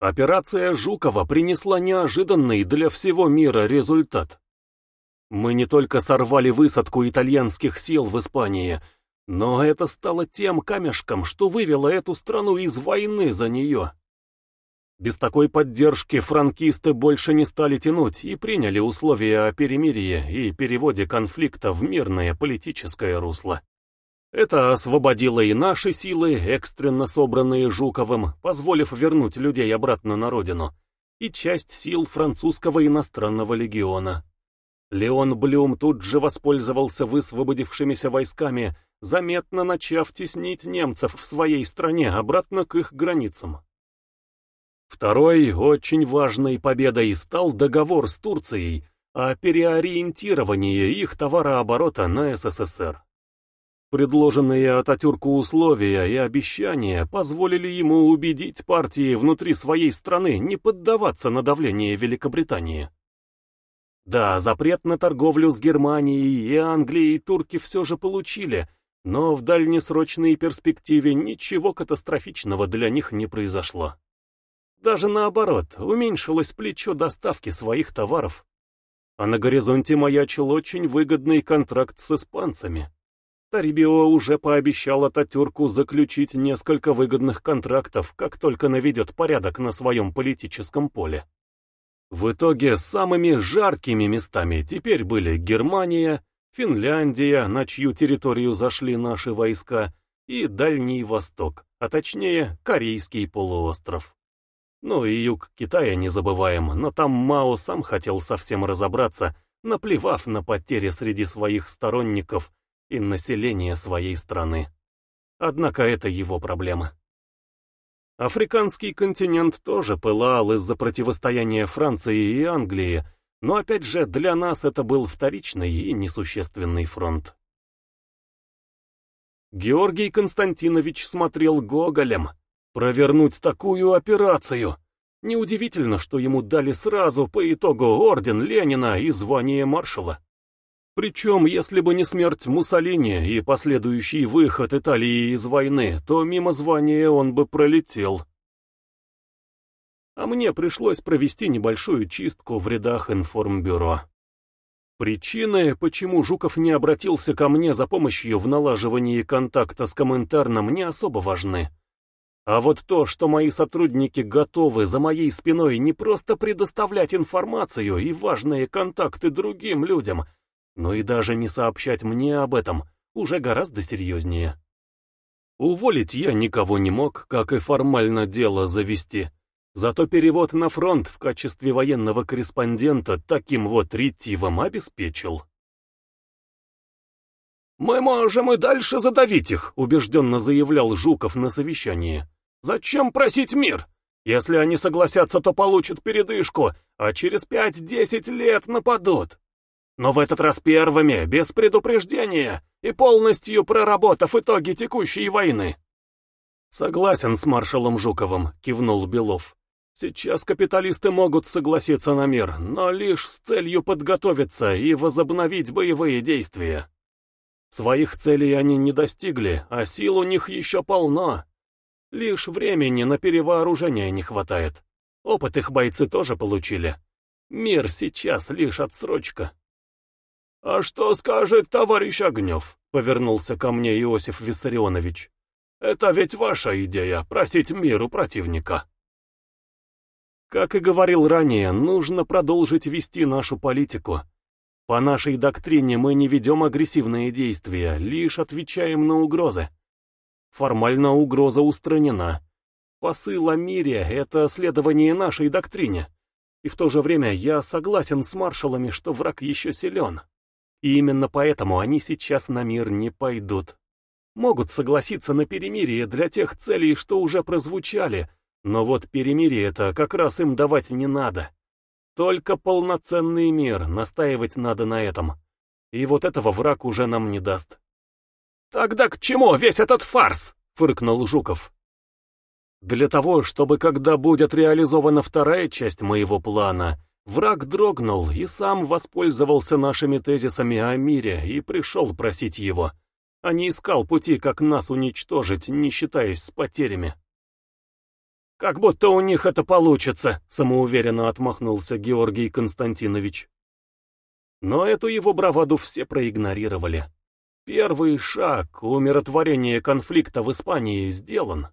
Операция Жукова принесла неожиданный для всего мира результат. Мы не только сорвали высадку итальянских сил в Испании, но это стало тем камешком, что вывело эту страну из войны за нее. Без такой поддержки франкисты больше не стали тянуть и приняли условия о перемирии и переводе конфликта в мирное политическое русло. Это освободило и наши силы, экстренно собранные Жуковым, позволив вернуть людей обратно на родину, и часть сил французского иностранного легиона. Леон Блюм тут же воспользовался высвободившимися войсками, заметно начав теснить немцев в своей стране обратно к их границам. Второй очень важной победой стал договор с Турцией о переориентировании их товарооборота на СССР. Предложенные Ататюрку условия и обещания позволили ему убедить партии внутри своей страны не поддаваться на давление Великобритании. Да, запрет на торговлю с Германией и Англией турки все же получили, но в дальнесрочной перспективе ничего катастрофичного для них не произошло. Даже наоборот, уменьшилось плечо доставки своих товаров. А на горизонте маячил очень выгодный контракт с испанцами. Тарибио уже пообещал Ататюрку заключить несколько выгодных контрактов, как только наведет порядок на своем политическом поле. В итоге самыми жаркими местами теперь были Германия, Финляндия, на чью территорию зашли наши войска, и Дальний Восток, а точнее Корейский полуостров. Ну и юг Китая не забываем, но там Мао сам хотел совсем разобраться, наплевав на потери среди своих сторонников и населения своей страны. Однако это его проблема. Африканский континент тоже пылал из-за противостояния Франции и Англии, но опять же для нас это был вторичный и несущественный фронт. Георгий Константинович смотрел гоголем. Провернуть такую операцию! Неудивительно, что ему дали сразу по итогу орден Ленина и звание маршала. Причем, если бы не смерть Муссолини и последующий выход Италии из войны, то мимо звания он бы пролетел. А мне пришлось провести небольшую чистку в рядах информбюро. Причины, почему Жуков не обратился ко мне за помощью в налаживании контакта с Коминтерном, не особо важны. А вот то, что мои сотрудники готовы за моей спиной не просто предоставлять информацию и важные контакты другим людям — но и даже не сообщать мне об этом уже гораздо серьезнее. Уволить я никого не мог, как и формально дело завести. Зато перевод на фронт в качестве военного корреспондента таким вот ретивом обеспечил. «Мы можем и дальше задавить их», — убежденно заявлял Жуков на совещании. «Зачем просить мир? Если они согласятся, то получат передышку, а через пять-десять лет нападут но в этот раз первыми, без предупреждения и полностью проработав итоги текущей войны. «Согласен с маршалом Жуковым», — кивнул Белов. «Сейчас капиталисты могут согласиться на мир, но лишь с целью подготовиться и возобновить боевые действия. Своих целей они не достигли, а сил у них еще полно. Лишь времени на перевооружение не хватает. Опыт их бойцы тоже получили. Мир сейчас лишь отсрочка». «А что скажет товарищ Огнев?» — повернулся ко мне Иосиф Виссарионович. «Это ведь ваша идея — просить миру противника». Как и говорил ранее, нужно продолжить вести нашу политику. По нашей доктрине мы не ведем агрессивные действия, лишь отвечаем на угрозы. Формально угроза устранена. Посыл о мире — это следование нашей доктрине. И в то же время я согласен с маршалами, что враг еще силен. И именно поэтому они сейчас на мир не пойдут. Могут согласиться на перемирие для тех целей, что уже прозвучали, но вот перемирие это как раз им давать не надо. Только полноценный мир, настаивать надо на этом. И вот этого враг уже нам не даст. «Тогда к чему весь этот фарс?» — фыркнул Жуков. «Для того, чтобы когда будет реализована вторая часть моего плана, Враг дрогнул и сам воспользовался нашими тезисами о мире и пришел просить его, а не искал пути, как нас уничтожить, не считаясь с потерями. Как будто у них это получится, самоуверенно отмахнулся Георгий Константинович. Но эту его браваду все проигнорировали. Первый шаг умиротворения конфликта в Испании сделан.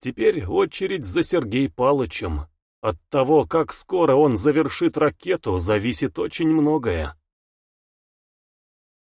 Теперь очередь за Сергей Палычем. От того, как скоро он завершит ракету, зависит очень многое.